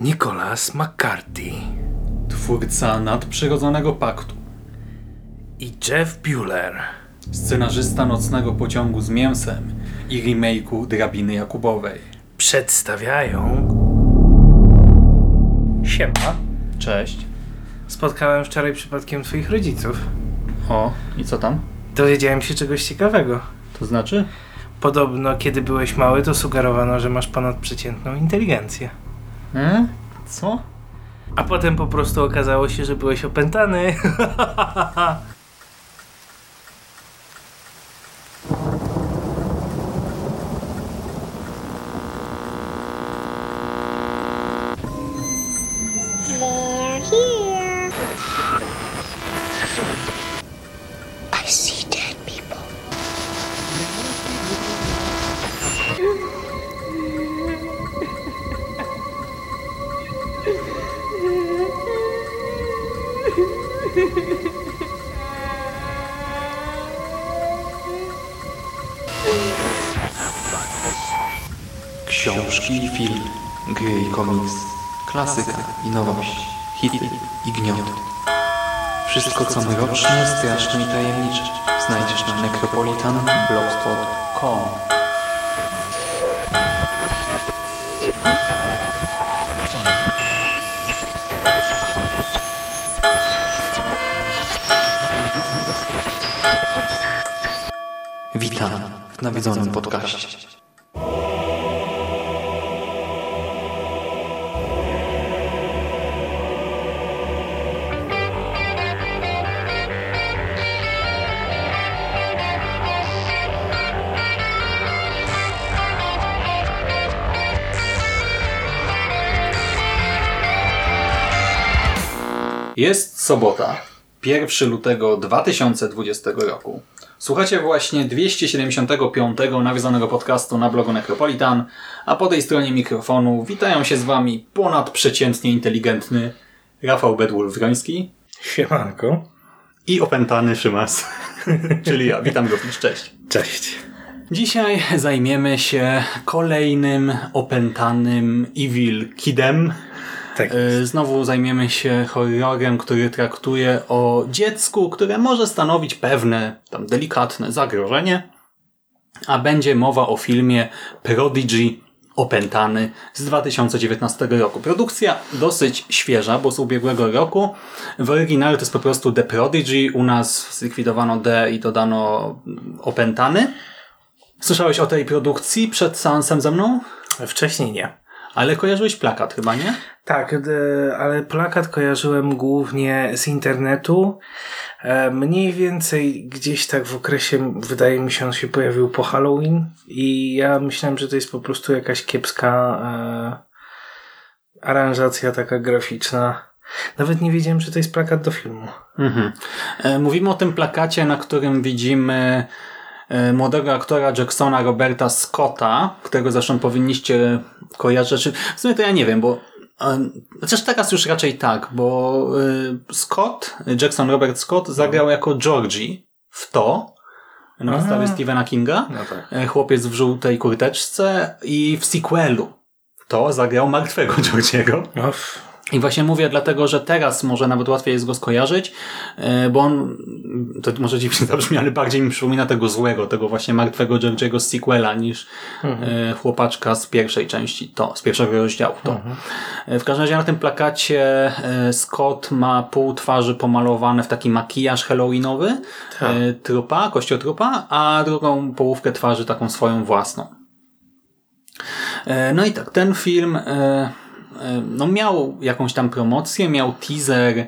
Nicholas McCarthy twórca nadprzyrodzonego paktu i Jeff Bueller, scenarzysta Nocnego Pociągu z Mięsem i remake'u Drabiny Jakubowej. Przedstawiają... Siema. Cześć. Spotkałem wczoraj przypadkiem twoich rodziców. O, i co tam? Dowiedziałem się czegoś ciekawego. To znaczy? Podobno, kiedy byłeś mały, to sugerowano, że masz ponadprzeciętną inteligencję. E? Co? A potem po prostu okazało się, że byłeś opętany. Książki film, gry i komiks, klasyka i nowość, hity i gniot. Wszystko co mroczne, straszne i tajemnicze znajdziesz na necropolitanblogspot.com Witam w nawiedzonym podcaście. Jest sobota, 1 lutego 2020 roku. Słuchacie właśnie 275 nawiązanego podcastu na blogu Necropolitan, a po tej stronie mikrofonu witają się z Wami ponadprzeciętnie inteligentny Rafał Bedwulf-Wroński Siemanko. i opętany Szymas, czyli ja. Witam go, cześć. Cześć. Dzisiaj zajmiemy się kolejnym opętanym Evil Kidem. Tak Y, Znowu zajmiemy się horrorem, który traktuje o dziecku, które może stanowić pewne tam delikatne zagrożenie. A będzie mowa o filmie Prodigy Opętany z 2019 roku. Produkcja dosyć świeża, bo z ubiegłego roku. W oryginale to jest po prostu The Prodigy. U nas zlikwidowano D i dodano Opętany. Słyszałeś o tej produkcji przed seansem ze mną? Wcześniej nie. Ale kojarzyłeś plakat chyba, nie? Tak, d- ale plakat kojarzyłem głównie z internetu. E, Mniej więcej gdzieś tak w okresie, wydaje mi się, on się pojawił po Halloween i ja myślałem, że to jest po prostu jakaś kiepska e, aranżacja taka graficzna. Nawet nie wiedziałem, że to jest plakat do filmu. Mhm. E, Mówimy o tym plakacie, na którym widzimy e, młodego aktora Jacksona Roberta Scotta, którego zresztą powinniście kojarzyć. Czy- W sumie to ja nie wiem, bo chociaż teraz już raczej tak, bo e, Scott, Jackson Robert Scott zagrał jako Georgie w to na Aha. podstawie Stephena Kinga. No tak. E, Chłopiec w żółtej kurteczce i w sequelu to zagrał martwego Georgiego. No, f- I właśnie mówię dlatego, że teraz może nawet łatwiej jest go skojarzyć, e, bo on, to może dziwnie zabrzmi, ale bardziej mi przypomina tego złego, tego właśnie martwego Georgiego z sequela niż e, chłopaczka z pierwszej części, to, z pierwszego rozdziału. To. E, W każdym razie na tym plakacie Scott ma pół twarzy pomalowane w taki makijaż halloweenowy e, trupa, kościotrupa, a drugą połówkę twarzy taką swoją własną. No i tak, ten film no miał jakąś tam promocję, miał teaser,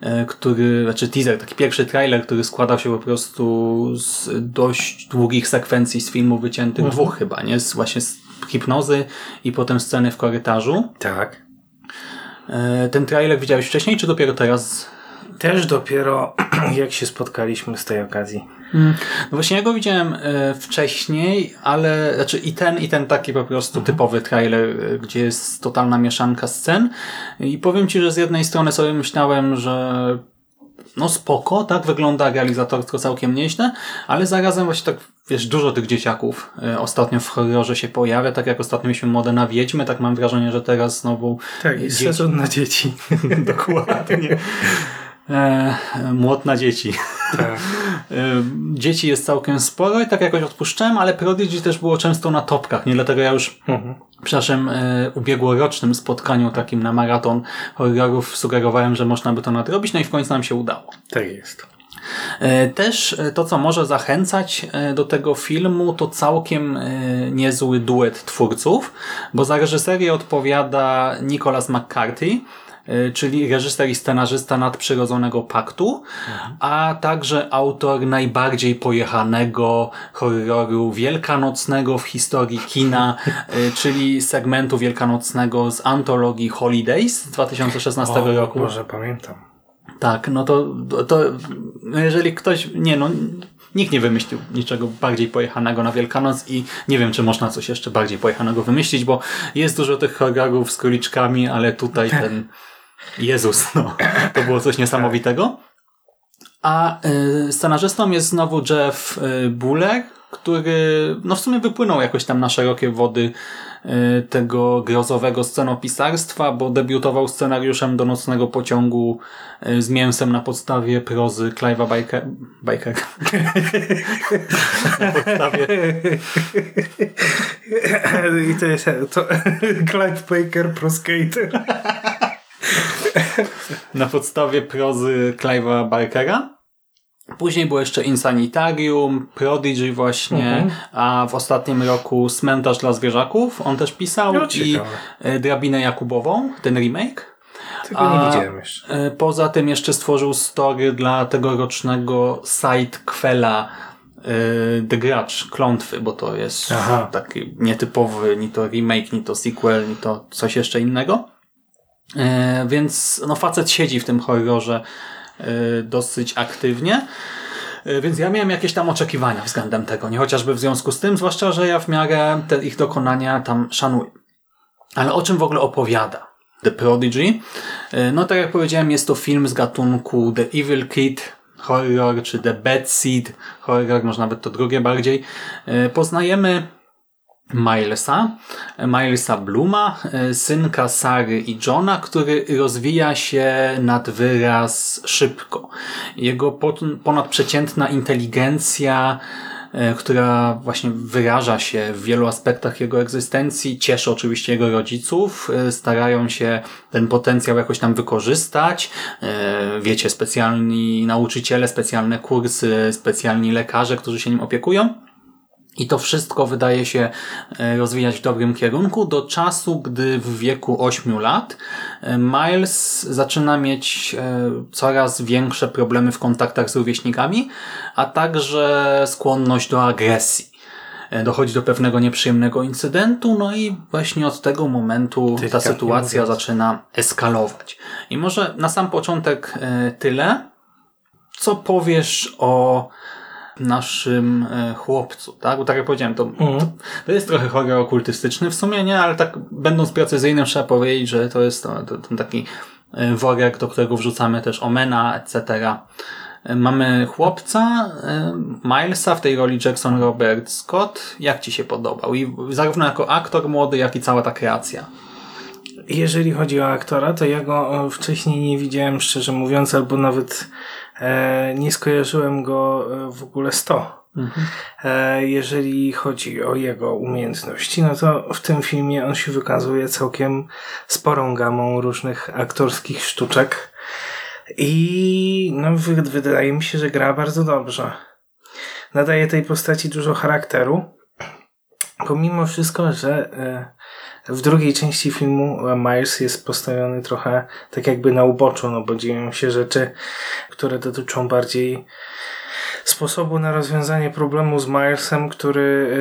e, który, znaczy teaser, taki pierwszy trailer, który składał się po prostu z dość długich sekwencji z filmu wyciętych, dwóch chyba, nie? Z, właśnie z hipnozy i potem sceny w korytarzu. tak. E, Ten trailer widziałeś wcześniej, czy dopiero teraz? Też dopiero jak się spotkaliśmy z tej okazji. No właśnie ja go widziałem e, wcześniej, ale znaczy i ten, i ten taki po prostu typowy trailer, e, gdzie jest totalna mieszanka scen. I powiem Ci, że z jednej strony sobie myślałem, że no spoko, tak, wygląda realizatorsko całkiem nieźle, ale zarazem właśnie tak, wiesz, dużo tych dzieciaków e, ostatnio w horrorze się pojawia, tak jak ostatnio mieliśmy modę na Wiedźmy, tak mam wrażenie, że teraz znowu Tak, dzieci- sezon na dzieci. Dokładnie. E, młot na dzieci. Tak. E, dzieci jest całkiem sporo i tak jakoś odpuszczałem, ale Prodigy też było często na topkach, nie dlatego ja już Mhm. w naszym e, ubiegłorocznym spotkaniu takim na maraton horrorów sugerowałem, że można by to nadrobić, no i w końcu nam się udało. Tak jest. Też to, co może zachęcać do tego filmu, to całkiem niezły duet twórców, bo za reżyserię odpowiada Nicholas McCarthy, czyli reżyser i scenarzysta Nadprzyrodzonego Paktu, a także autor najbardziej pojechanego horroru wielkanocnego w historii kina, e, czyli segmentu wielkanocnego z antologii Holidays z 2016 O, roku. Może pamiętam. Tak, no to, to no jeżeli ktoś, nie no, nikt nie wymyślił niczego bardziej pojechanego na Wielkanoc i nie wiem, czy można coś jeszcze bardziej pojechanego wymyślić, bo jest dużo tych horrorów z króliczkami, ale tutaj ten Jezus, no, to było coś niesamowitego. A y, scenarzystą jest znowu Jeff y, Buller, który no w sumie wypłynął jakoś tam na szerokie wody y, tego grozowego scenopisarstwa, bo debiutował scenariuszem do Nocnego Pociągu y, z mięsem na podstawie prozy Clive'a Biker. Biker. na podstawie I to jest to Clive Baker Pro Skater. na podstawie prozy Clive'a Barkera. Później było jeszcze Insanitarium, Prodigy właśnie, Mhm. a w ostatnim roku Cmentarz dla zwierzaków on też pisał No, i e, Drabinę Jakubową, ten remake. Tego nie widziałem jeszcze. E, Poza tym jeszcze stworzył story dla tegorocznego side Quella e, The Grudge, Klątwy, bo to jest Aha. taki nietypowy ni to remake, ni to sequel, ni to coś jeszcze innego. E, Więc no facet siedzi w tym horrorze e, dosyć aktywnie. E, Więc ja miałem jakieś tam oczekiwania względem tego, nie chociażby w związku z tym, zwłaszcza, że ja w miarę te ich dokonania tam szanuję. Ale o czym w ogóle opowiada The Prodigy? No tak jak powiedziałem, jest to film z gatunku The Evil Kid horror, czy The Bad Seed horror, może nawet to drugie bardziej. Poznajemy Milesa, Milesa Bluma, synka Sary i Johna, który rozwija się nad wyraz szybko. Jego ponadprzeciętna inteligencja, e, która właśnie wyraża się w wielu aspektach jego egzystencji, cieszy oczywiście jego rodziców, e, starają się ten potencjał jakoś tam wykorzystać. E, Wiecie, specjalni nauczyciele, specjalne kursy, specjalni lekarze, którzy się nim opiekują. I to wszystko wydaje się e, rozwijać w dobrym kierunku do czasu, gdy w wieku 8 lat e, Miles zaczyna mieć e, coraz większe problemy w kontaktach z rówieśnikami, a także skłonność do agresji. Dochodzi do pewnego nieprzyjemnego incydentu, no i właśnie od tego momentu ta Delikatnie sytuacja zaczyna eskalować. I może na sam początek tyle. Co powiesz o naszym e, chłopcu, tak? Bo tak jak powiedziałem, to, to, to jest trochę horror okultystyczny w sumie, nie? Ale tak będąc precyzyjnym trzeba powiedzieć, że to jest to, to, ten taki e, worek, do którego wrzucamy też Omena, etc. E, Mamy chłopca, Milesa w tej roli Jackson Robert Scott. Jak Ci się podobał? I zarówno jako aktor młody, jak i cała ta kreacja. Jeżeli chodzi o aktora, to ja go wcześniej nie widziałem, szczerze mówiąc, albo nawet nie skojarzyłem go e, w ogóle z to. E, jeżeli chodzi o jego umiejętności, no to w tym filmie on się wykazuje całkiem sporą gamą różnych aktorskich sztuczek i no, wy- wydaje mi się, że gra bardzo dobrze. Nadaje tej postaci dużo charakteru, pomimo wszystko, że e, w drugiej części filmu e, Miles jest postawiony trochę tak jakby na uboczu, no bo dzieją się rzeczy, które dotyczą bardziej sposobu na rozwiązanie problemu z Milesem, który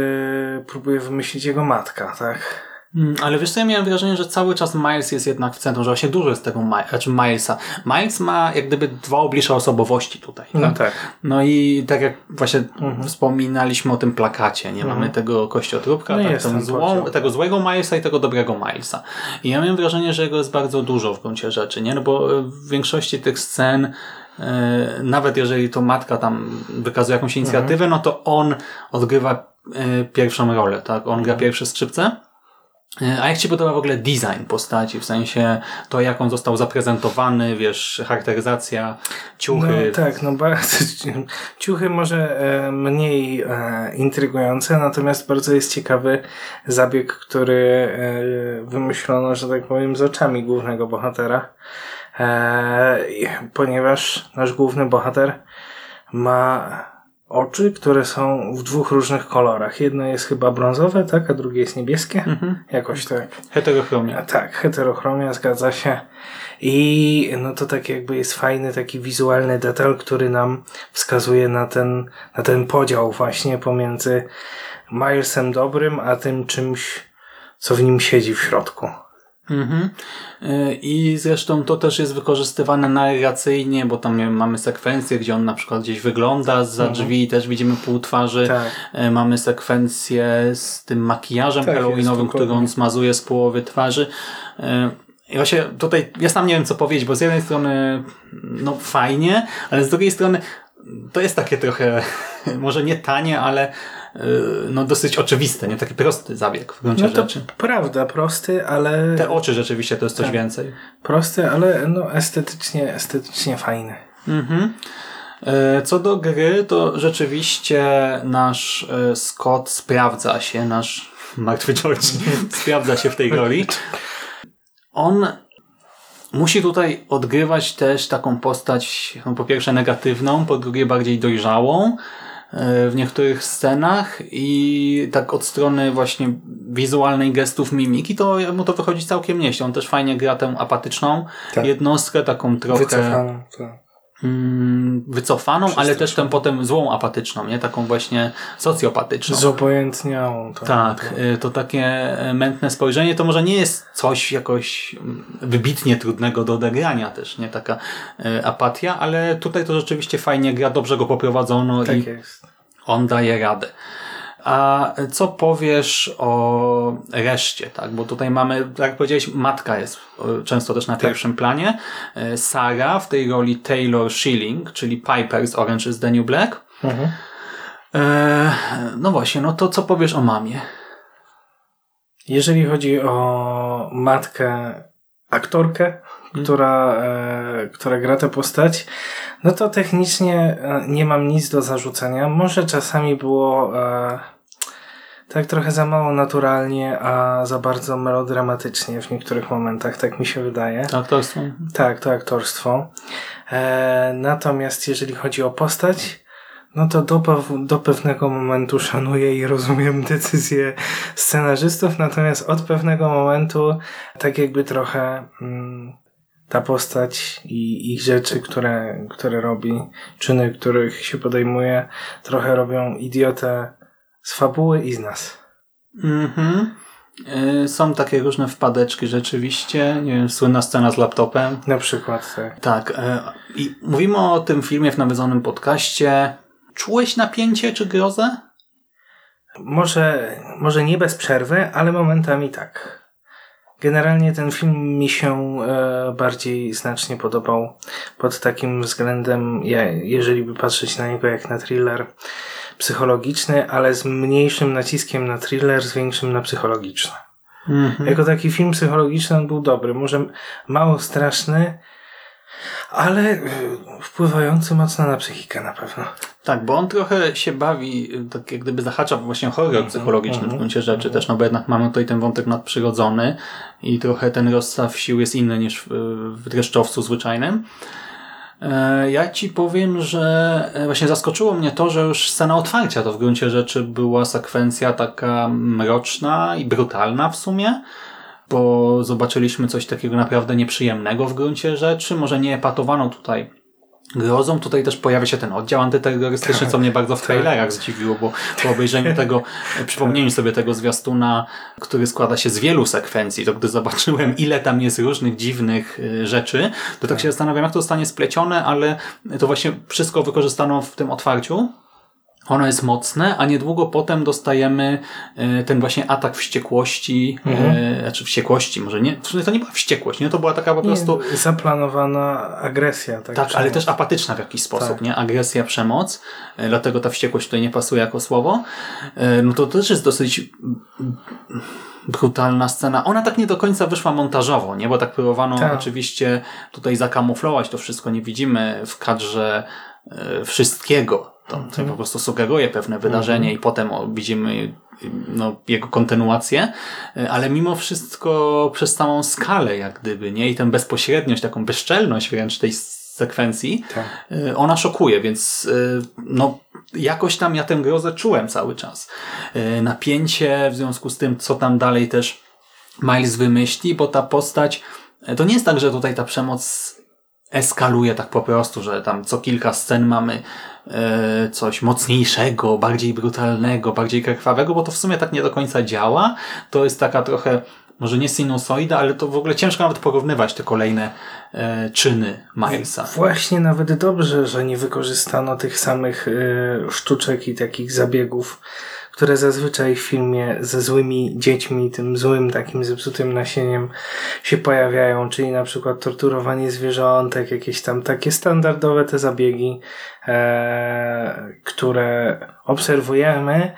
e, próbuje wymyślić jego matka, tak? Mm, Ale wiesz co, ja miałem wrażenie, że cały czas Miles jest jednak w centrum, że właśnie dużo jest tego Mi- znaczy Milesa. Miles ma jak gdyby dwa oblicza osobowości tutaj. No tak. No i tak jak właśnie wspominaliśmy o tym plakacie, nie mamy tego kościotrupka, No tak, złą, tego złego Milesa i tego dobrego Milesa. I ja miałem wrażenie, że jego jest bardzo dużo w gruncie rzeczy, nie? No bo e, w większości tych scen e, nawet jeżeli to matka tam wykazuje jakąś inicjatywę, no to on odgrywa e, pierwszą rolę, tak? On gra pierwsze skrzypce. E, A jak Ci podoba w ogóle design postaci, w sensie to, jak on został zaprezentowany, wiesz, charakteryzacja, No ciuchy. tak, no bardzo ciuchy może e, mniej e, intrygujące, natomiast bardzo jest ciekawy zabieg, który wymyślono, że tak powiem, z oczami głównego bohatera. Ponieważ nasz główny bohater ma oczy, które są w dwóch różnych kolorach. Jedno jest chyba brązowe, tak, a drugie jest niebieskie. Jakoś tak. Heterochromia. Tak, heterochromia, zgadza się. I no to tak jakby jest fajny taki wizualny detal, który nam wskazuje na ten, na ten podział właśnie pomiędzy Milesem dobrym, a tym czymś, co w nim siedzi w środku. Mhm. Y, I zresztą to też jest wykorzystywane narracyjnie, bo tam mamy sekwencję, gdzie on na przykład gdzieś wygląda za drzwi, też widzimy pół twarzy. Tak. Y, Mamy sekwencję z tym makijażem Tak, halloweenowym, który on smazuje z połowy twarzy. Y, I właśnie tutaj, ja sam nie wiem co powiedzieć, bo z jednej strony no fajnie, ale z drugiej strony to jest takie trochę, może nie tanie, ale no dosyć oczywiste, nie? Taki prosty zabieg w gruncie No to rzeczy. prawda, prosty, ale Te oczy rzeczywiście to jest coś więcej. prosty, ale no estetycznie, estetycznie fajny. Mhm. E, Co do gry, to rzeczywiście nasz e, Scott sprawdza się, nasz martwy George sprawdza się w tej roli. On musi tutaj odgrywać też taką postać, no po pierwsze negatywną, po drugie bardziej dojrzałą w niektórych scenach i tak od strony właśnie wizualnej gestów mimiki, to mu to wychodzi całkiem nieźle. On też fajnie gra tę apatyczną Tak. jednostkę, taką trochę Wycofaną. Tak. Mm, wycofaną, ale też tę potem złą apatyczną, nie? Taką właśnie socjopatyczną. Zobojętniałą. To, Tak, y, to takie e, mętne spojrzenie to może nie jest coś jakoś mm, wybitnie trudnego do odegrania też, nie? Taka e, apatia, ale tutaj to rzeczywiście fajnie gra, dobrze go poprowadzono Tak i jest. on daje radę. A co powiesz o reszcie, tak? Bo tutaj mamy, tak jak powiedziałeś, matka jest e, często też na pierwszym planie. E, Sara w tej roli Taylor Schilling, czyli Piper z Orange is the New Black. Mhm. E, no właśnie, no to co powiesz o mamie? Jeżeli chodzi o matkę, aktorkę, która, e, która gra tę postać, no to technicznie e, nie mam nic do zarzucenia. Może czasami było e, tak trochę za mało naturalnie, a za bardzo melodramatycznie w niektórych momentach, tak mi się wydaje. Aktorstwo? Tak, to aktorstwo. E, natomiast jeżeli chodzi o postać, no to do, do pewnego momentu szanuję i rozumiem decyzje scenarzystów, natomiast od pewnego momentu tak jakby trochę mm, ta postać i ich rzeczy, które, które robi, czyny, których się podejmuje, trochę robią idiotę z fabuły i z nas. Mhm. E, Są takie różne wpadeczki rzeczywiście. Nie wiem, słynna scena z laptopem. Na przykład tak. Tak. e, I mówimy o tym filmie w nawiedzonym podcaście. Czułeś napięcie czy grozę? Może, może nie bez przerwy, ale momentami tak. Generalnie ten film mi się e, bardziej znacznie podobał pod takim względem, ja, jeżeli by patrzeć na niego jak na thriller psychologiczny, ale z mniejszym naciskiem na thriller, z większym na psychologiczny. Mhm. Jako taki film psychologiczny on był dobry, może mało straszny, ale e, wpływający mocno na psychikę na pewno. Tak, bo on trochę się bawi, y, tak jak gdyby zahacza właśnie horror psychologiczny w gruncie rzeczy też, no bo jednak mamy tutaj ten wątek nadprzyrodzony i trochę ten rozstaw sił jest inny niż w, w dreszczowcu zwyczajnym. E, Ja ci powiem, że e, właśnie zaskoczyło mnie to, że już scena otwarcia to w gruncie rzeczy była sekwencja taka mroczna i brutalna w sumie, bo zobaczyliśmy coś takiego naprawdę nieprzyjemnego w gruncie rzeczy. Może nie epatowano tutaj grozą. Tutaj też pojawia się ten oddział antyterrorystyczny, co mnie bardzo w trailerach zdziwiło, bo po obejrzeniu tego, przypomnieniu sobie tego zwiastuna, który składa się z wielu sekwencji, to gdy zobaczyłem, ile tam jest różnych dziwnych e, rzeczy, to tak się zastanawiam, jak to zostanie splecione, ale to właśnie wszystko wykorzystano w tym otwarciu. Ono jest mocne, a niedługo potem dostajemy e, ten właśnie atak wściekłości, e, znaczy wściekłości, może nie, to nie była wściekłość, nie? To była taka po prostu Nie, zaplanowana agresja. Tak, tak, ale też apatyczna w jakiś sposób, Tak. nie? Agresja, przemoc, e, dlatego ta wściekłość tutaj nie pasuje jako słowo. E, No to też jest dosyć brutalna scena. Ona tak nie do końca wyszła montażowo, nie? Bo tak próbowano Tak. oczywiście tutaj zakamuflować to wszystko. Nie widzimy w kadrze wszystkiego. To, Mhm. to po prostu sugeruje pewne wydarzenie i potem widzimy no, jego kontynuację, ale mimo wszystko przez całą skalę jak gdyby, nie? I tę bezpośredniość, taką bezczelność wręcz tej sekwencji, Tak. e, ona szokuje, więc e, no, jakoś tam ja tę grozę czułem cały czas. E, Napięcie w związku z tym, co tam dalej też Miles wymyśli, bo ta postać, to nie jest tak, że tutaj ta przemoc eskaluje tak po prostu, że tam co kilka scen mamy e, coś mocniejszego, bardziej brutalnego, bardziej krwawego, bo to w sumie tak nie do końca działa. To jest taka trochę, może nie sinusoida, ale to w ogóle ciężko nawet porównywać te kolejne e, czyny Milesa. Właśnie nawet dobrze, że nie wykorzystano tych samych y, sztuczek i takich zabiegów, które zazwyczaj w filmie ze złymi dziećmi, tym złym takim zepsutym nasieniem się pojawiają, czyli na przykład torturowanie zwierzątek, jakieś tam takie standardowe te zabiegi, e, które obserwujemy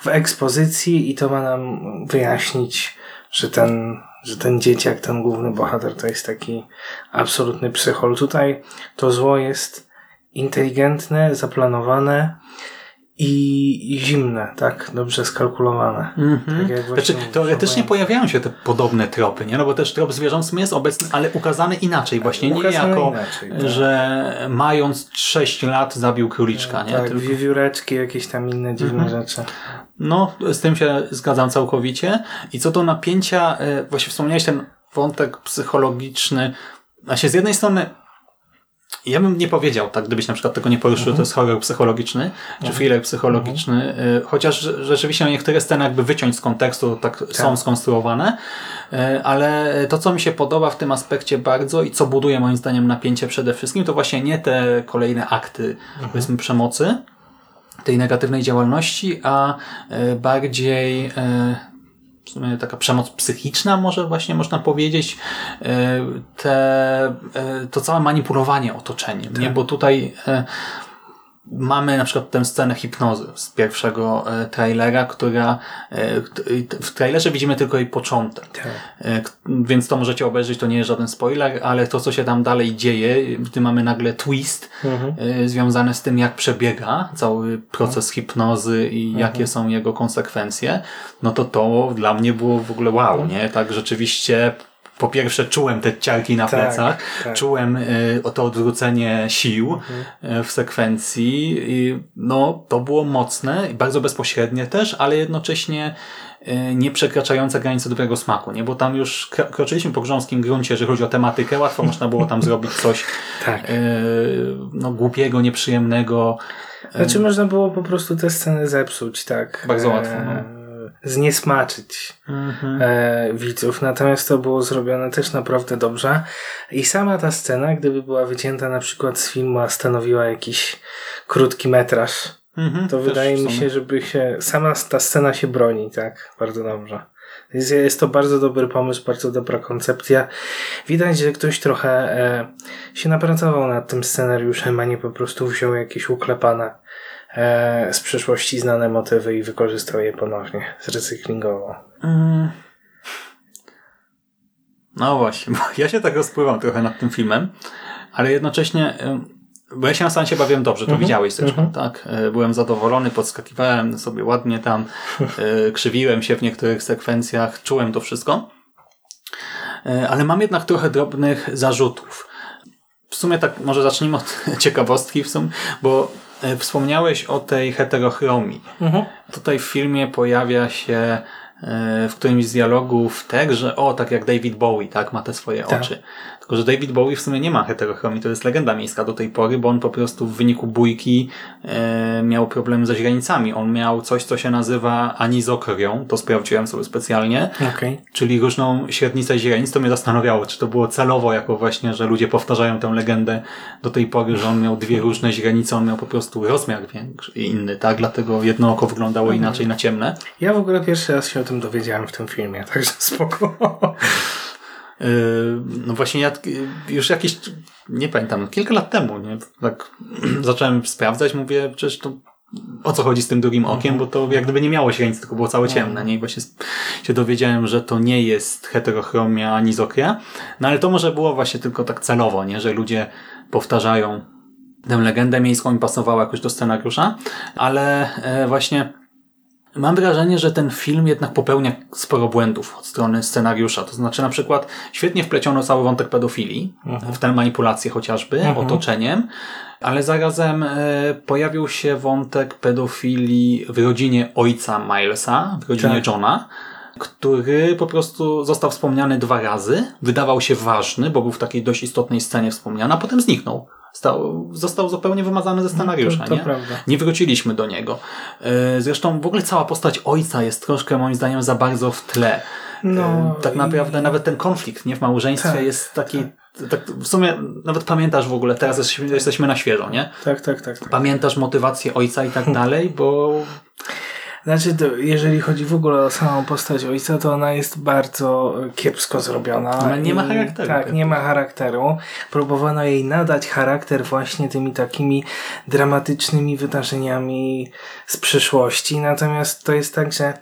w ekspozycji i to ma nam wyjaśnić, że ten, że ten dzieciak, ten główny bohater to jest taki absolutny psychol. Tutaj to zło jest inteligentne, zaplanowane i zimne, tak? Dobrze skalkulowane. Tak jak Znaczy, właśnie mówisz, teoretycznie pojawiają się te podobne tropy, nie? No bo też trop zwierząt jest obecny, ale ukazany inaczej. Właśnie nie jako, inaczej, tak. że mając 6 lat zabił króliczka, nie? Tak, Tylko, wiewióreczki, jakieś tam inne dziwne rzeczy. no, z tym się zgadzam całkowicie. I co do napięcia, e, właśnie wspomniałeś ten wątek psychologiczny. Właśnie z jednej strony ja bym nie powiedział, tak, gdybyś na przykład tego nie poruszył, to jest horror psychologiczny, czy thriller psychologiczny, y, chociaż rzeczywiście no, niektóre sceny jakby wyciąć z kontekstu, tak, są skonstruowane, y, ale to, co mi się podoba w tym aspekcie bardzo i co buduje moim zdaniem napięcie przede wszystkim, to właśnie nie te kolejne akty, powiedzmy, przemocy, tej negatywnej działalności, a y, bardziej taka przemoc psychiczna, może właśnie można powiedzieć, e, te, e, to całe manipulowanie otoczeniem, nie? Bo tutaj e, mamy na przykład tę scenę hipnozy z pierwszego e, trailera, która e, w trailerze widzimy tylko jej początek. E, k- Więc to możecie obejrzeć, to nie jest żaden spoiler, ale to, co się tam dalej dzieje, gdy mamy nagle twist e, związany z tym, jak przebiega cały proces hipnozy i jakie są jego konsekwencje, no to to dla mnie było w ogóle wow, nie? Tak rzeczywiście po pierwsze czułem te ciarki na Tak, plecach, tak. czułem y, to odwrócenie sił y, w sekwencji i no to było mocne i bardzo bezpośrednie też, ale jednocześnie y, nie przekraczające granicy dobrego smaku, nie? Bo tam już kro- kroczyliśmy po grząskim gruncie, jeżeli chodzi o tematykę, łatwo można było tam zrobić coś Tak. y, no, głupiego, nieprzyjemnego. Znaczy można było po prostu te sceny zepsuć, tak. Bardzo łatwo, no. Zniesmaczyć e, widzów. Natomiast to było zrobione też naprawdę dobrze. I sama ta scena, gdyby była wycięta na przykład z filmu, a stanowiła jakiś krótki metraż, Mhm, to wydaje mi się, żeby się. Sama ta scena się broni, tak? Bardzo dobrze. Jest, jest to bardzo dobry pomysł, bardzo dobra koncepcja. Widać, że ktoś trochę e, się napracował nad tym scenariuszem, a nie po prostu wziął jakieś uklepane z przeszłości znane motywy i wykorzystał je ponownie, zrecyklingował. Mm. No właśnie, bo ja się tak rozpływam trochę nad tym filmem, ale jednocześnie, ym, bo ja się na sam się bawiłem dobrze, to widziałeś zresztą, tak? Y, Byłem zadowolony, podskakiwałem sobie ładnie tam, y, krzywiłem się w niektórych sekwencjach, czułem to wszystko. Y, Ale mam jednak trochę drobnych zarzutów. W sumie tak, może zacznijmy od ciekawostki w sumie, bo y, wspomniałeś o tej heterochromii. Tutaj w filmie pojawia się e, w którymś z dialogów tak, że o, tak jak David Bowie, tak, ma te swoje Tak. oczy. Tylko, że David Bowie w sumie nie ma heterochromii, to jest legenda miejska do tej pory, bo on po prostu w wyniku bójki e, miał problemy ze źrenicami. On miał coś, co się nazywa anizokrią, to sprawdziłem sobie specjalnie, Okej. czyli różną średnicę źrenic, to mnie zastanawiało, czy to było celowo jako właśnie, że ludzie powtarzają tę legendę do tej pory, że on miał dwie różne źrenice, on miał po prostu rozmiar większy i inny, tak? Dlatego jedno oko wyglądało inaczej na ciemne. Ja w ogóle pierwszy raz się o tym dowiedziałem w tym filmie, także spoko. Yy, No właśnie ja już jakieś, nie pamiętam, kilka lat temu, nie? Tak zacząłem sprawdzać, mówię, przecież to o co chodzi z tym drugim okiem, bo to jak gdyby nie miało źrenic, tylko było całe ciemne, nie? I właśnie się dowiedziałem, że to nie jest heterochromia ani zokria, no ale to może było właśnie tylko tak celowo, nie? Że ludzie powtarzają tę legendę miejską i pasowała jakoś do scenariusza, ale e, właśnie Mam wrażenie, że ten film jednak popełnia sporo błędów od strony scenariusza. To znaczy, na przykład, świetnie wpleciono cały wątek pedofilii, w tę manipulację chociażby, otoczeniem, ale zarazem e, pojawił się wątek pedofilii w rodzinie ojca Milesa, w rodzinie Tak. Johna, który po prostu został wspomniany dwa razy, wydawał się ważny, bo był w takiej dość istotnej scenie wspomniany, a potem zniknął. Stał, został zupełnie wymazany ze scenariusza. to nie? prawda. Nie wróciliśmy do niego. E, Zresztą w ogóle cała postać ojca jest troszkę moim zdaniem za bardzo w tle. No, E, tak i- naprawdę nawet ten konflikt nie w małżeństwie Tak, jest taki. Tak, w sumie nawet pamiętasz w ogóle, teraz jesteśmy, jesteśmy na świeżo, nie? Tak, tak, tak. tak. Pamiętasz motywację ojca i tak dalej, bo Znaczy, to, jeżeli chodzi w ogóle o samą postać ojca, to ona jest bardzo kiepsko zrobiona. Ona nie ma charakteru. Tak, nie ma charakteru. Próbowano jej nadać charakter właśnie tymi takimi dramatycznymi wydarzeniami z przyszłości. Natomiast to jest tak, że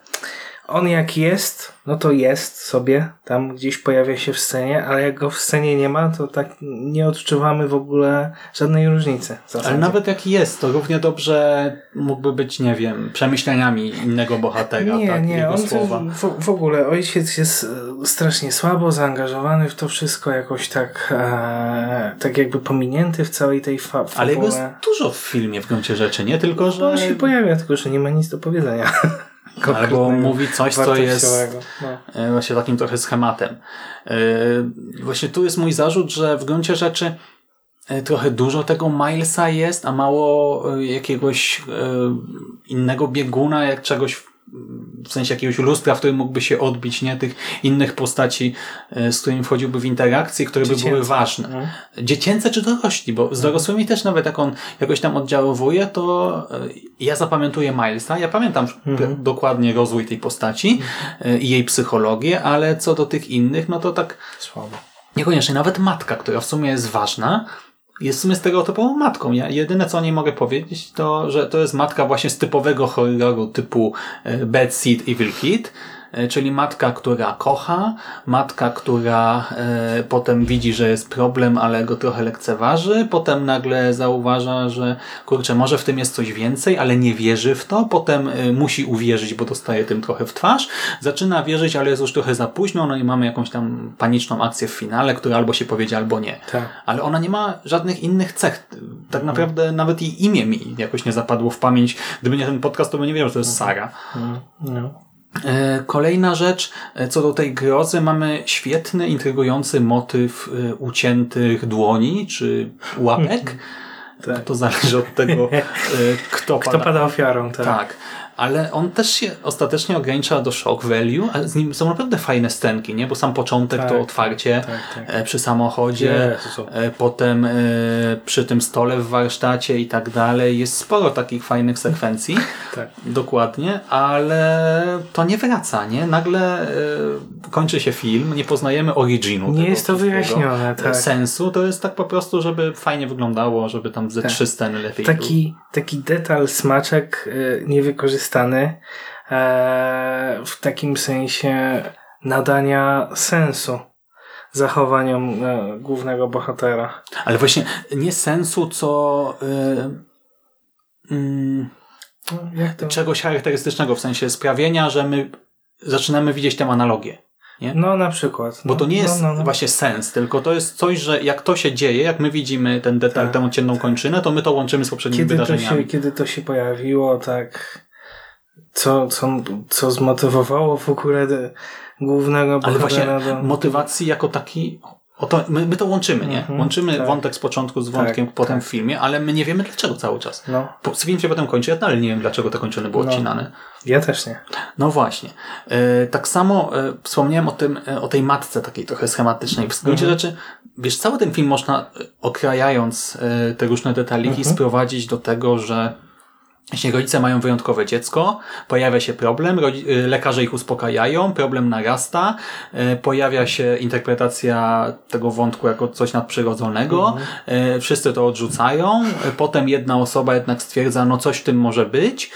on jak jest, no to jest sobie, tam gdzieś pojawia się w scenie, ale jak go w scenie nie ma, to tak nie odczuwamy w ogóle żadnej różnicy. ale nawet jak jest, to równie dobrze mógłby być, nie wiem, przemyśleniami innego bohatera, Nie, tak? nie, Jego on słowa. w, w ogóle ojciec jest e, strasznie słabo zaangażowany w to wszystko, jakoś tak, e, tak jakby pominięty w całej tej fa- Ale jego jest fabule. dużo w filmie w gruncie rzeczy, nie tylko, że... on się pojawia, tylko że nie ma nic do powiedzenia. Albo mówi coś, co jest. No. właśnie takim trochę schematem. E, Właśnie tu jest mój zarzut, że w gruncie rzeczy e, trochę dużo tego Milesa jest, a mało e, jakiegoś innego bieguna, jak czegoś w- sensie jakiegoś lustra, w którym mógłby się odbić, nie? Tych innych postaci, e, z którymi wchodziłby w interakcje, które by były Dziecięce. ważne. Mhm. Dziecięce czy dorośli, bo z dorosłymi też nawet jak on jakoś tam oddziaływuje, to e, ja zapamiętuję Milesa, ja pamiętam Mhm. dokładnie rozwój tej postaci e, i jej psychologię, ale co do tych innych, no to tak Słabo. niekoniecznie. Nawet matka, która w sumie jest ważna, jest w sumie stereotypową matką. Ja jedyne, co o niej mogę powiedzieć, to, że to jest matka właśnie z typowego horroru typu e, Bad Seed Evil Kid, czyli matka, która kocha, matka, która e, potem widzi, że jest problem, ale go trochę lekceważy, potem nagle zauważa, że kurczę, może w tym jest coś więcej, ale nie wierzy w to, potem e, musi uwierzyć, bo dostaje tym trochę w twarz, zaczyna wierzyć, ale jest już trochę za późno, no i mamy jakąś tam paniczną akcję w finale, która albo się powiedzie, albo nie. Tak. Ale ona nie ma żadnych innych cech. Tak naprawdę nawet jej imię mi jakoś nie zapadło w pamięć. Gdyby nie ten podcast, to bym nie wiedział, że to jest Sara. No. E, Kolejna rzecz, e, co do tej grozy, mamy świetny, intrygujący motyw e, uciętych dłoni czy łapek. Tak. To zależy od tego, kto, Kto pada. pada ofiarą, tak. Tak. Ale on też się ostatecznie ogranicza do shock value, ale z nim są naprawdę fajne scenki, nie? Bo sam początek Tak, to otwarcie tak, tak. e, przy samochodzie, Jezu. e, potem e, przy tym stole w warsztacie i tak dalej. Jest sporo takich fajnych sekwencji. Tak. Dokładnie, ale to nie wraca, nie? Nagle kończy się film, nie poznajemy originu. Nie jest to wyjaśnione, tak. Sensu, to jest tak po prostu, żeby fajnie wyglądało, żeby tam ze Tak. trzy sceny lepiej. Taki, taki detal, smaczek y, niewykorzystany e, w takim sensie nadania sensu zachowaniom e, głównego bohatera. Ale właśnie nie sensu, co y, mm, No, to? czegoś charakterystycznego, w sensie sprawienia, że my zaczynamy widzieć tę analogię. Nie? No na przykład. Bo to nie jest no, no, no. właśnie sens, tylko to jest coś, że jak to się dzieje, jak my widzimy ten detal, Tak, tę odciętą kończynę, to my to łączymy z poprzednimi Kiedy to, wydarzeniami. się, kiedy to się pojawiło, tak co, co, co zmotywowało w ogóle głównego Ale właśnie do... motywacji jako taki o to, my, my to łączymy, nie? Mhm, Łączymy tak. wątek z początku z wątkiem Tak, potem tak. w filmie, ale my nie wiemy dlaczego cały czas. No, Po- Film się potem kończy, ja dalej nie wiem dlaczego te kończyny były No. odcinane. ja też nie. No właśnie. E, tak samo e, wspomniałem o tym, e, o tej matce takiej trochę schematycznej. W gruncie rzeczy, wiesz, cały ten film można, e, okrajając e, te różne detaliki, sprowadzić do tego, że jeśli rodzice mają wyjątkowe dziecko, pojawia się problem, y, lekarze ich uspokajają, problem narasta, y, pojawia się interpretacja tego wątku jako coś nadprzyrodzonego, y, wszyscy to odrzucają, potem jedna osoba jednak stwierdza, no coś w tym może być,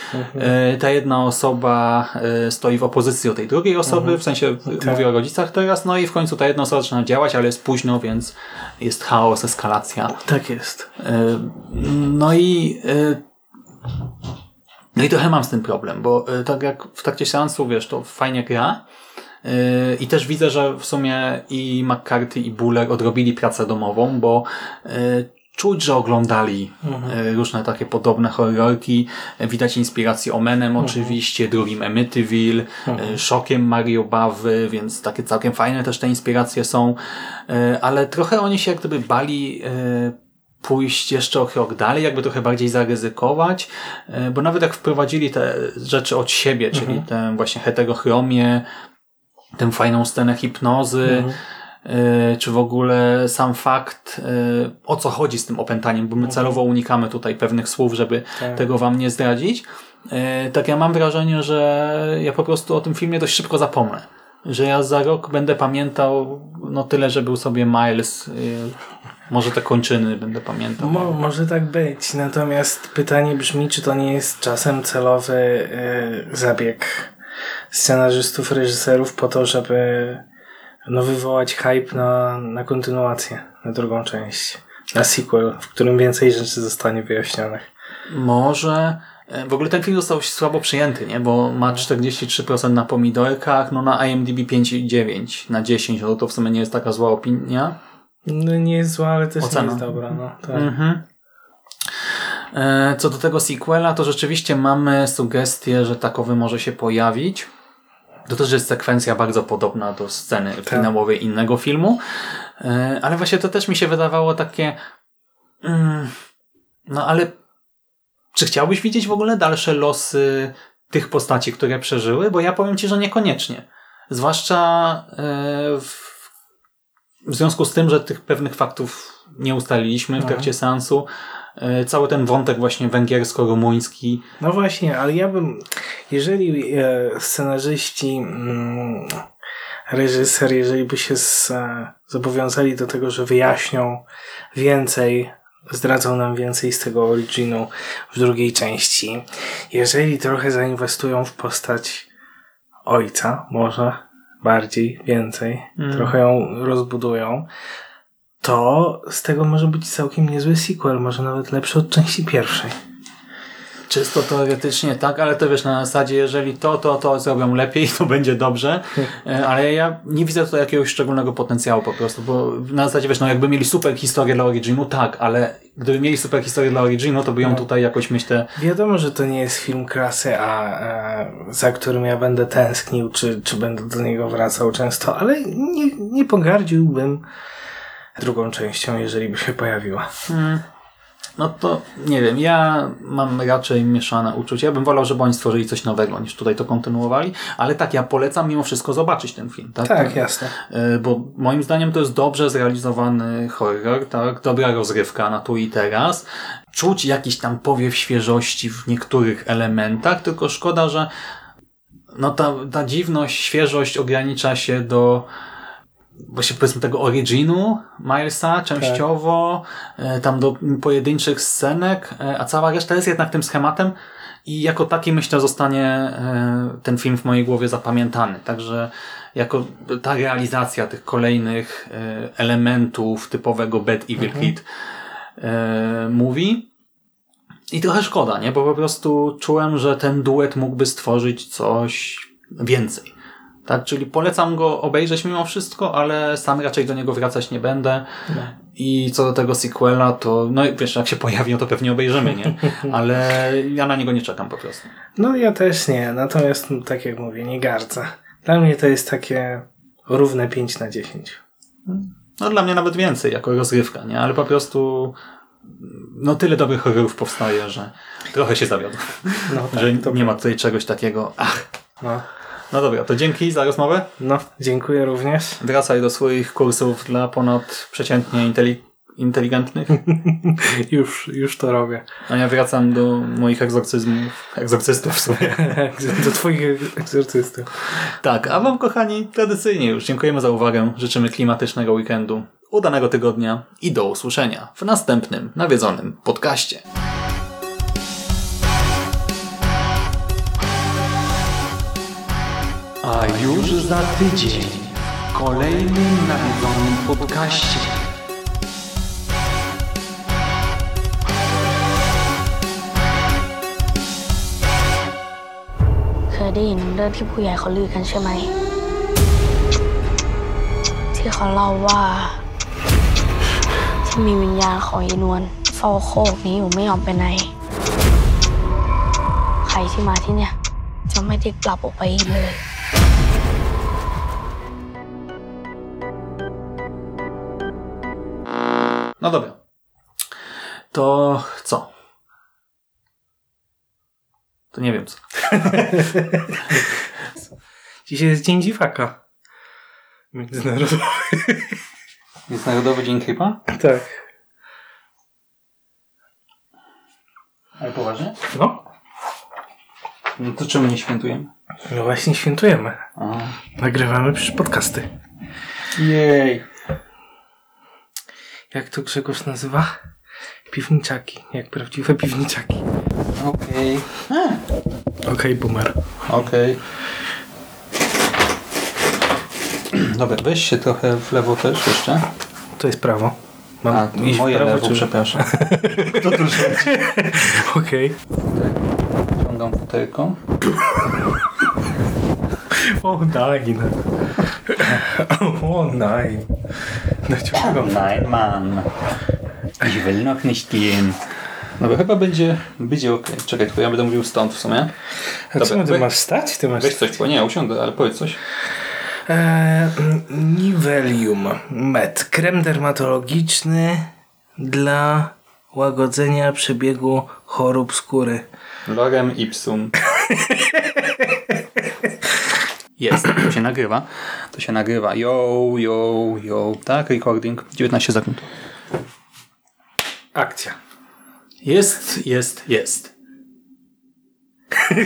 y, ta jedna osoba stoi w opozycji do tej drugiej osoby, w sensie y, mówię o rodzicach teraz, no i w końcu ta jedna osoba zaczyna działać, ale jest późno, więc jest chaos, eskalacja. Tak jest. No i no i trochę mam z tym problem, bo y, tak jak w trakcie seansu, wiesz, to fajnie gra y, i też widzę, że w sumie i McCarthy i Buller odrobili pracę domową, bo y, czuć, że oglądali y, różne takie podobne horrorki. Widać inspirację Omenem oczywiście, drugim Amityville, y, Szokiem Mario Bawy, więc takie całkiem fajne też te inspiracje są. Ale trochę oni się jak gdyby bali pójść jeszcze o krok dalej, jakby trochę bardziej zaryzykować, y, bo nawet jak wprowadzili te rzeczy od siebie, czyli tę właśnie heterochromię, tę fajną scenę hipnozy, y, czy w ogóle sam fakt, y, o co chodzi z tym opętaniem, bo my celowo unikamy tutaj pewnych słów, żeby tego wam nie zdradzić. Tak ja mam wrażenie, że ja po prostu o tym filmie dość szybko zapomnę. Że ja za rok będę pamiętał no tyle, że był sobie Miles, może te kończyny będę pamiętał. Mo, może tak być. Natomiast pytanie brzmi, czy to nie jest czasem celowy e, zabieg scenarzystów, reżyserów po to, żeby no, wywołać hype na, na kontynuację, na drugą część, na sequel, w którym więcej rzeczy zostanie wyjaśnionych. Może. e, W ogóle ten film został słabo przyjęty, nie? Bo ma 43% na pomidorkach, no na IMDb 5,9 na 10, no to w sumie nie jest taka zła opinia. No nie jest zła, ale też Ocena. nie jest dobra. No, tak. Mhm. E, Co do tego sequela, to rzeczywiście mamy sugestię, że takowy może się pojawić. To też jest sekwencja bardzo podobna do sceny finałowej innego filmu. E, Ale właśnie to też mi się wydawało takie. Mm, no ale czy chciałbyś widzieć w ogóle dalsze losy tych postaci, które przeżyły? Bo ja powiem ci, że niekoniecznie. Zwłaszcza e, w, w związku z tym, że tych pewnych faktów nie ustaliliśmy w trakcie seansu. E, Cały ten wątek właśnie węgiersko-rumuński. No właśnie, ale ja bym, jeżeli e, scenarzyści, mm, reżyser, jeżeli by się e, zobowiązali do tego, że wyjaśnią więcej, zdradzą nam więcej z tego originu w drugiej części, jeżeli trochę zainwestują w postać ojca, może bardziej, więcej, trochę ją rozbudują, to z tego może być całkiem niezły sequel, może nawet lepszy od części pierwszej. Czysto teoretycznie tak, ale to wiesz, na zasadzie, jeżeli to, to, to zrobią lepiej, to będzie dobrze. E, Ale ja nie widzę tutaj jakiegoś szczególnego potencjału po prostu, bo na zasadzie, wiesz, no jakby mieli super historię dla Originu, tak, ale gdyby mieli super historię dla Originu, to by ją tutaj jakoś, myślę, Wiadomo, że to nie jest film klasy A, e, za którym ja będę tęsknił, czy, czy będę do niego wracał często, ale nie, nie pogardziłbym drugą częścią, jeżeli by się pojawiła. No to nie wiem, ja mam raczej mieszane uczucia. Ja bym wolał, żeby oni stworzyli coś nowego, niż tutaj to kontynuowali, ale tak, ja polecam mimo wszystko zobaczyć ten film. Tak, Tak, jasne. E, Bo moim zdaniem to jest dobrze zrealizowany horror, tak? Dobra rozrywka na tu i teraz. Czuć jakiś tam powiew świeżości w niektórych elementach, tylko szkoda, że no ta, ta dziwność, świeżość ogranicza się do właśnie powiedzmy tego originu Milesa częściowo, e, tam do pojedynczych scenek, e, a cała reszta jest jednak tym schematem i jako taki myślę zostanie e, ten film w mojej głowie zapamiętany. Także jako ta realizacja tych kolejnych elementów typowego Bad Evil Kid e, mówi. I trochę szkoda, nie? Bo po prostu czułem, że ten duet mógłby stworzyć coś więcej. Tak, czyli polecam go obejrzeć mimo wszystko, ale sam raczej do niego wracać nie będę. I co do tego sequela, to no wiesz, jak się pojawi, no to pewnie obejrzymy, nie? Ale ja na niego nie czekam po prostu. No ja też nie, natomiast no, tak jak mówię, nie gardzę. Dla mnie to jest takie równe 5 na 10. No dla mnie nawet więcej, jako rozrywka, nie? Ale po prostu no tyle dobrych horrorów powstaje, że trochę się zawiodłem. No tak, że to nie ma tutaj czegoś takiego. Ach, No. No dobra, to dzięki za rozmowę. no, dziękuję również. Wracaj do swoich kursów dla ponad przeciętnie inteli- inteligentnych. już, już to robię. A ja wracam do moich egzorcyzmów, egzorcystów w sumie. Do twoich egzorcystów. Tak, a wam kochani, tradycyjnie już dziękujemy za uwagę, życzymy klimatycznego weekendu, udanego tygodnia i do usłyszenia w następnym nawiedzonym podcaście. A już za tydzień w kolejnym nawiedzonym podcaście. เคยได้ยินเรื่องที่ผู้ใหญ่เขาลือกันใช่ไหม ที่เขาเล่าว่าที่มีวิญญาณของยายนวลเฝ้าโคกนี้อยู่ไม่ยอมไปไหน ใครที่มาที่เนี่ย จะไม่ได้กลับออกไปอีกเลย To co? To nie wiem co. Dzisiaj jest Dzień Dziwaka. Międzynarodowy. Jest Narodowy Dzień Chyba? Tak. Ale poważnie? No. No to czemu nie świętujemy? No właśnie świętujemy. A. Nagrywamy przecież podcasty. Jej. Jak to Grzegorz nazywa? Piwniczaki. Jak prawdziwe piwniczaki. Okej. Okej, boomer. Okej. Dobra, weź się trochę w lewo też jeszcze. To jest prawo. Mam A, to iść w moje prawo, lewo, czy- przepraszam. To tu rządzi. Okej. Ciągam futerką. O, nein. O, nein. Naciągam. Nein, Mann. Ich will noch nicht gehen. Dobra, chyba będzie, będzie okej. Czekaj, tylko ja będę mówił stąd w sumie. A co, ty masz stać? Ty masz Weź coś, bo nie, usiądę, ale powiedz coś. Eee, Nivelium Med. Krem dermatologiczny dla łagodzenia przebiegu chorób skóry. Lorem ipsum. Jest, to się nagrywa. To się nagrywa. Yo, yo, yo. Tak, recording. 19 sekund. Akcja. Jest, jest, jest.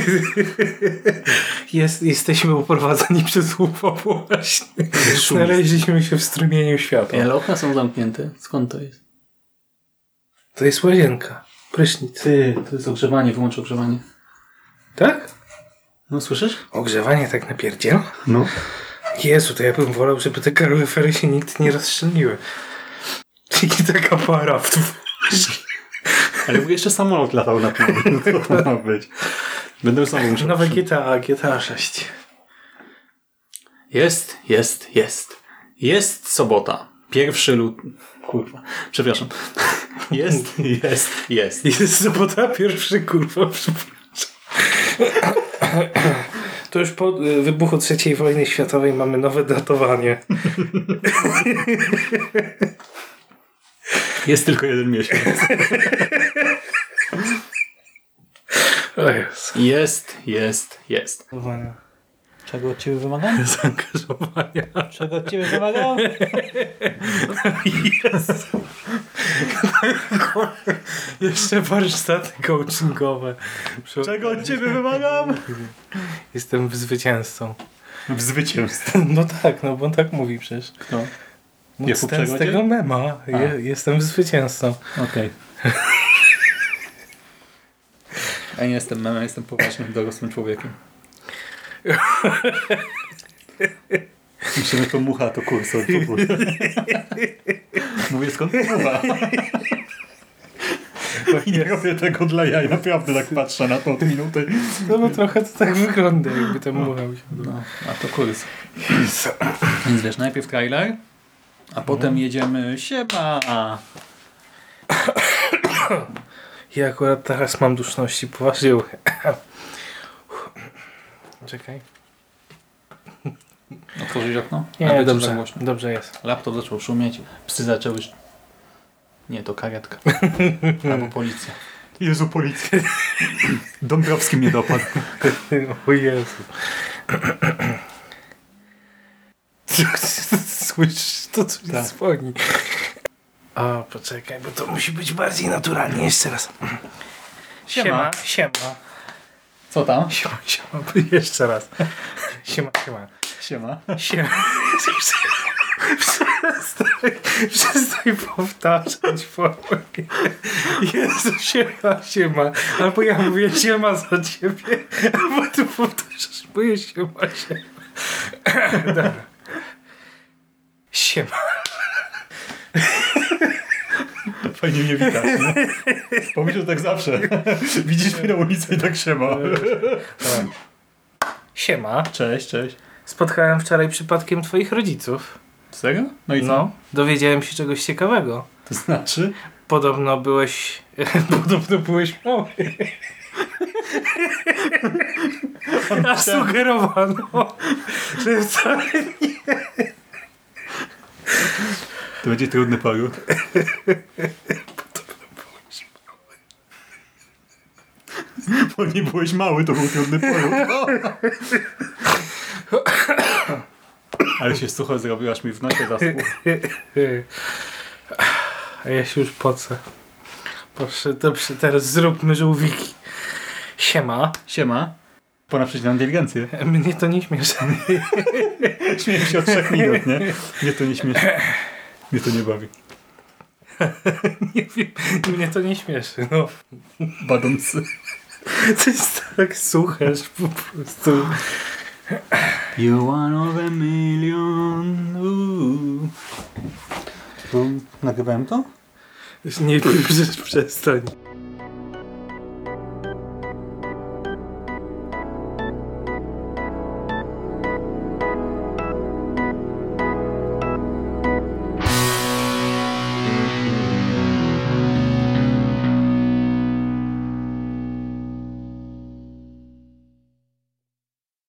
Jest, jesteśmy uprowadzeni przez UFO właśnie. Znaleźliśmy się w strumieniu światła. Ale okna są zamknięte. Skąd to jest? To jest łazienka. Prysznic. Ty, to jest ogrzewanie, wyłącz ogrzewanie. Tak? No słyszysz? Ogrzewanie tak napierdziel? No. Jezu, to ja bym wolał, żeby te kaloryfery się nigdy nie rozstrzeliły. I taka para w Ale w ogóle jeszcze samolot latał na tym. Co to ma być? Będę znowu musiał... Nowe GTA, GTA 6. Jest, jest, jest. Jest sobota. Pierwszy lut... Kurwa. Przepraszam. Jest, jest, jest. Jest sobota pierwszy, kurwa. To już po y, wybuchu III wojny światowej mamy nowe datowanie. Jest tylko jeden miesiąc. Jest, jest, jest. Czego od Ciebie wymagam? Zaangażowania. Czego od Ciebie wymagam? Jeszcze warsztaty coachingowe. Czego od Ciebie wymagam? Jestem zwycięzcą. W zwycięstwie. No tak, no bo on tak mówi przecież. No. No, po ten, z tego mema. Je, jestem zwycięzcą. Okej. Ja nie jestem memem, jestem poważnym, dorosłym człowiekiem. Musimy to mucha, to kurs od Mówię skąd to mucha. Nie robię tego dla jaj, naprawdę tak patrzę na tą minutę. No, no trochę to tak wygląda, jakby tam muchał się. No, a to kurs. Więc wiesz, najpierw trailer, a potem jedziemy siema. Ja akurat teraz mam duszności, poważnie. Czekaj. Otworzyć okno? Nie, Aby dobrze, za głośno. dobrze jest. Laptop zaczął szumieć, psy zaczęły... Nie, to karetka. Albo policja. Jezu, policja. Dąbrowski mnie dopadł. O Jezu. Słyszysz to, co mi Tak. dzwoni. O, poczekaj, bo to musi być bardziej naturalnie. Jeszcze raz. Siema. Siema. Co tam? Siema, siema. Jeszcze raz. Siema, siema. Siema. Siema. Przestań, przestań powtarzać po Jezu, siema, siema. Albo ja mówię siema za ciebie, albo ty powtarzasz moje siema, siema. Dobra. Siema. Fajnie mnie witać, nie? Pomyśl tak zawsze. Widzisz mnie na ulicy i tak siema. Siema. Cześć, cześć. Spotkałem wczoraj przypadkiem twoich rodziców. Serio? No i co? No, dowiedziałem się czegoś ciekawego. To znaczy? Podobno byłeś. Podobno byłeś mały. A sugerowano, że wcale To będzie trudny poród. Bo nie byłeś mały, to był trudny poród. Ale się sucho zrobiłaś mi w nosie zaschło. A ja się już pocę. Proszę, dobrze, teraz zróbmy żółwiki. Siema. Siema. Pora przejść na inteligencję. Mnie to nie śmieszy. Śmieję się od trzech minut, nie? Mnie to nie śmieszy. Mnie to nie bawi. Nie wiem, mnie to nie śmieszy. No. Badący. To jest tak suche, że po prostu... You one of a million. Nagrywałem to? Nie przestań.